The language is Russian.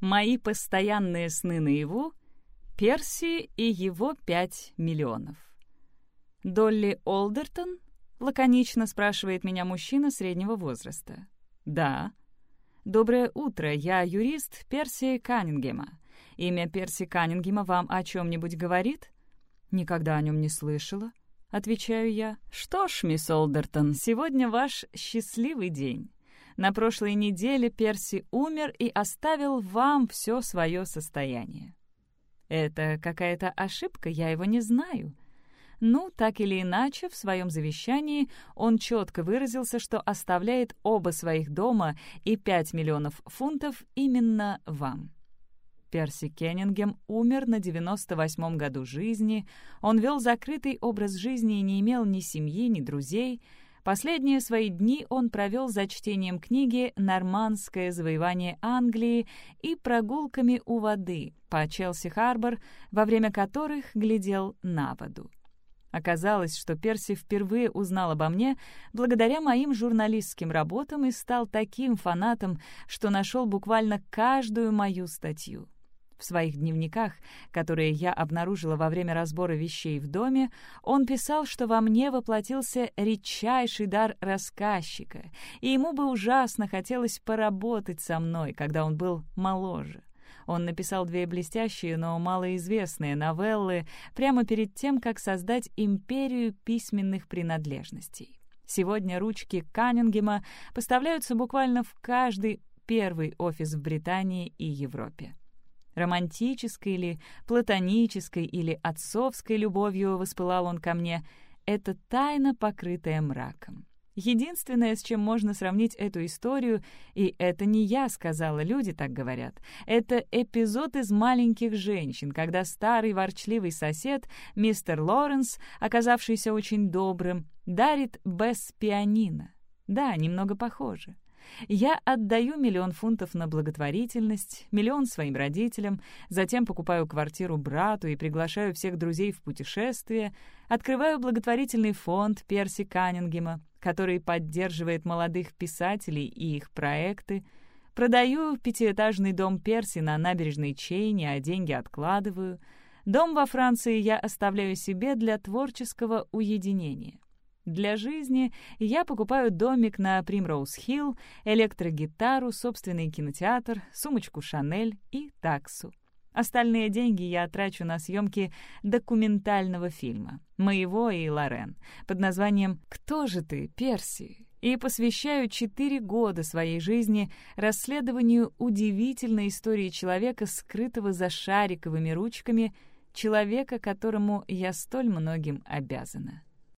Мои постоянные сны наяву — Перси и его пять миллионов. «Долли Олдертон?» — лаконично спрашивает меня мужчина среднего возраста. «Да». «Доброе утро, я юрист Перси Каннингема. Имя Перси Каннингема вам о чем-нибудь говорит?» «Никогда о нем не слышала», — отвечаю я. «Что ж, мисс Олдертон, сегодня ваш счастливый день. На прошлой неделе Перси умер и оставил вам все свое состояние. Это какая-то ошибка, я его не знаю. Ну, так или иначе, в своем завещании он четко выразился, что оставляет оба своих дома и 5 миллионов фунтов именно вам. Перси Кеннингем умер на 98-м году жизни, он вел закрытый образ жизни и не имел ни семьи, ни друзей — Последние свои дни он провел за чтением книги «Нормандское завоевание Англии» и прогулками у воды по Челси-Харбор, во время которых глядел на воду. Оказалось, что Перси впервые узнал обо мне благодаря моим журналистским работам и стал таким фанатом, что нашел буквально каждую мою статью. В своих дневниках, которые я обнаружила во время разбора вещей в доме, он писал, что во мне воплотился редчайший дар рассказчика, и ему бы ужасно хотелось поработать со мной, когда он был моложе. Он написал две блестящие, но малоизвестные новеллы прямо перед тем, как создать империю письменных принадлежностей. Сегодня ручки Каннингема поставляются буквально в каждый первый офис в Британии и Европе романтической или платонической или отцовской любовью воспылал он ко мне, это тайна, покрытая мраком. Единственное, с чем можно сравнить эту историю, и это не я сказала, люди так говорят, это эпизод из «Маленьких женщин», когда старый ворчливый сосед, мистер Лоренс, оказавшийся очень добрым, дарит Бесс пианино. Да, немного похоже. Я отдаю миллион фунтов на благотворительность, миллион своим родителям, затем покупаю квартиру брату и приглашаю всех друзей в путешествие, открываю благотворительный фонд Перси Каннингема, который поддерживает молодых писателей и их проекты, продаю пятиэтажный дом Перси на набережной Чейни, а деньги откладываю. Дом во Франции я оставляю себе для творческого уединения. Для жизни я покупаю домик на Примроуз-Хилл, электрогитару, собственный кинотеатр, сумочку «Шанель» и таксу. Остальные деньги я трачу на съемки документального фильма, моего и Лорен, под названием «Кто же ты, Перси?» и посвящаю четыре года своей жизни расследованию удивительной истории человека, скрытого за шариковыми ручками, человека, которому я столь многим обязана.